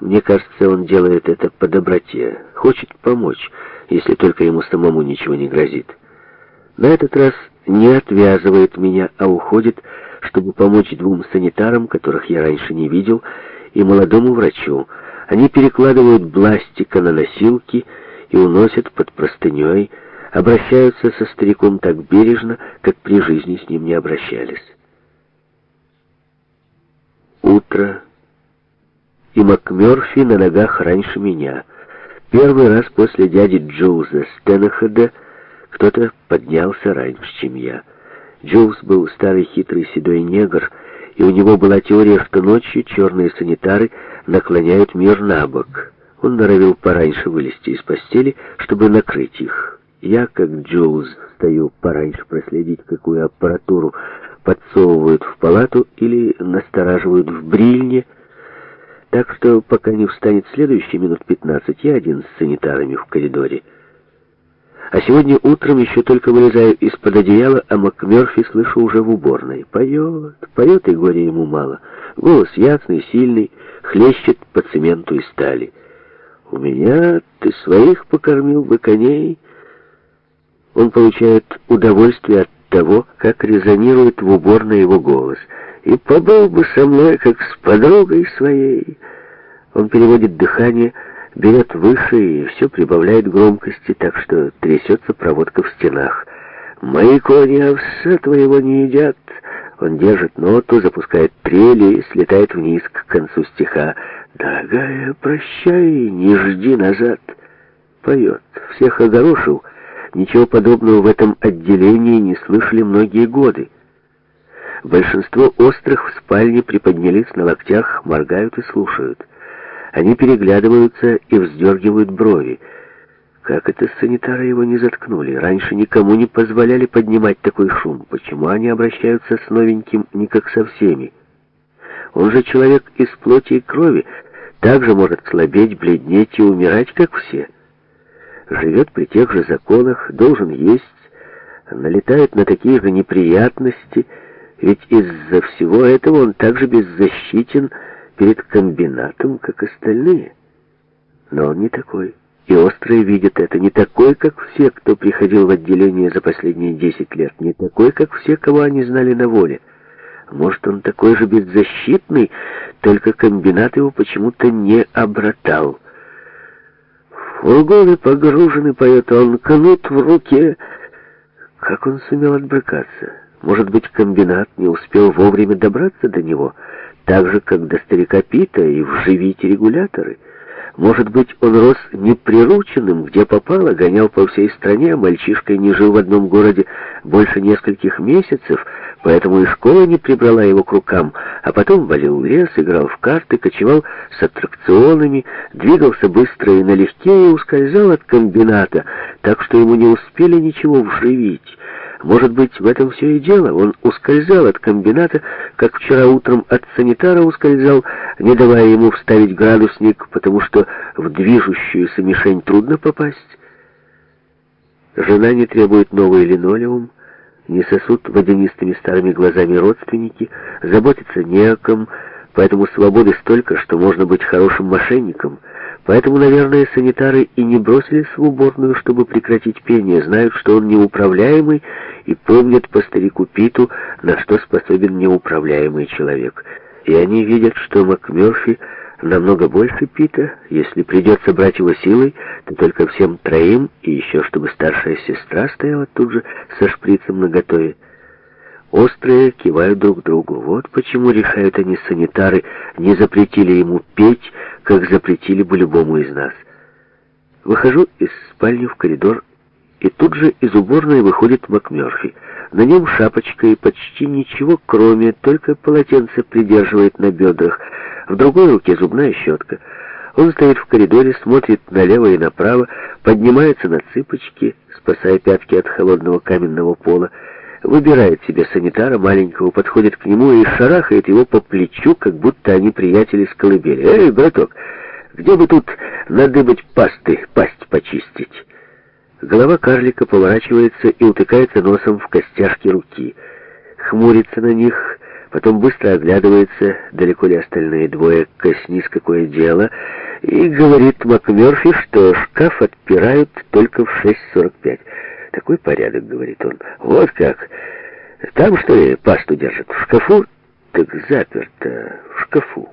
Мне кажется, он делает это по доброте, хочет помочь, если только ему самому ничего не грозит. На этот раз не отвязывает меня, а уходит, чтобы помочь двум санитарам, которых я раньше не видел, и молодому врачу. Они перекладывают бластика на носилки и уносят под простыней, обращаются со стариком так бережно, как при жизни с ним не обращались. Утро и МакМёрфи на ногах раньше меня. Первый раз после дяди Джоуза Стенахеда кто-то поднялся раньше, чем я. Джоуз был старый хитрый седой негр, и у него была теория, что ночью черные санитары наклоняют мир на бок. Он норовил пораньше вылезти из постели, чтобы накрыть их. Я, как Джоуз, стою пораньше проследить, какую аппаратуру подсовывают в палату или настораживают в брильне, так что, пока не встанет следующие минут 15, я один с санитарами в коридоре. А сегодня утром, еще только вылезаю из-под одеяла, а МакМерфи слышу уже в уборной. Поет, поет, и горе ему мало. Голос ясный, сильный, хлещет по цементу и стали. «У меня ты своих покормил бы коней». Он получает удовольствие от того, как резонирует в уборной его голос — и побыл бы со мной, как с подругой своей. Он переводит дыхание, берет выше и все прибавляет громкости, так что трясется проводка в стенах. «Мои кони овса твоего не едят!» Он держит ноту, запускает трели и слетает вниз к концу стиха. «Дорогая, прощай, не жди назад!» Поет. Всех огорошил. Ничего подобного в этом отделении не слышали многие годы. Большинство острых в спальне приподнялись на локтях, моргают и слушают. Они переглядываются и вздергивают брови. Как это санитары его не заткнули? Раньше никому не позволяли поднимать такой шум. Почему они обращаются с новеньким не как со всеми? Он же человек из плоти и крови, также может слабеть, бледнеть и умирать, как все. Живет при тех же законах, должен есть, налетает на такие же неприятности — ведь из-за всего этого он так же беззащитен перед комбинатом, как остальные. Но он не такой. И острые видят это. Не такой, как все, кто приходил в отделение за последние 10 лет. Не такой, как все, кого они знали на воле. Может, он такой же беззащитный, только комбинат его почему-то не обратал. Фургоны погружены, поет он, канут в руке. Как он сумел отбрыкаться? Может быть, комбинат не успел вовремя добраться до него, так же, как до старика Пита и вживить регуляторы. Может быть, он рос неприрученным, где попало, гонял по всей стране, а мальчишкой не жил в одном городе больше нескольких месяцев, поэтому и школа не прибрала его к рукам, а потом валил лес, играл в карты, кочевал с аттракционами, двигался быстро и налегке и ускользал от комбината, так что ему не успели ничего вживить. Может быть, в этом все и дело. Он ускользал от комбината, как вчера утром от санитара ускользал, не давая ему вставить градусник, потому что в движущуюся мишень трудно попасть. Жена не требует новый линолеум, не сосут водянистыми старыми глазами родственники, заботиться не о ком, поэтому свободы столько, что можно быть хорошим мошенником — Поэтому, наверное, санитары и не бросились в уборную, чтобы прекратить пение, знают, что он неуправляемый, и помнят по старику Питу, на что способен неуправляемый человек. И они видят, что МакМерфи намного больше Пита, если придется брать его силой, то только всем троим, и еще чтобы старшая сестра стояла тут же со шприцем наготове. Острые кивают друг другу. Вот почему, решают они санитары, не запретили ему петь, как запретили бы любому из нас. Выхожу из спальни в коридор, и тут же из уборной выходит МакМёрфи. На нем шапочка и почти ничего, кроме только полотенца, придерживает на бедрах. В другой руке зубная щетка. Он стоит в коридоре, смотрит налево и направо, поднимается на цыпочки, спасая пятки от холодного каменного пола, выбирает себе санитара маленького, подходит к нему и шарахает его по плечу, как будто они приятели с колыбели. «Эй, браток, где бы тут надыбать пасты, пасть почистить?» Голова карлика поворачивается и утыкается носом в костяшки руки. Хмурится на них, потом быстро оглядывается, далеко ли остальные двое, коснись какое дело, и говорит МакМёрфи, что шкаф отпирают только в 6.45 такой порядок, говорит он. Вот как. Там, что ли, пасту держат? В шкафу? Так заперто в шкафу.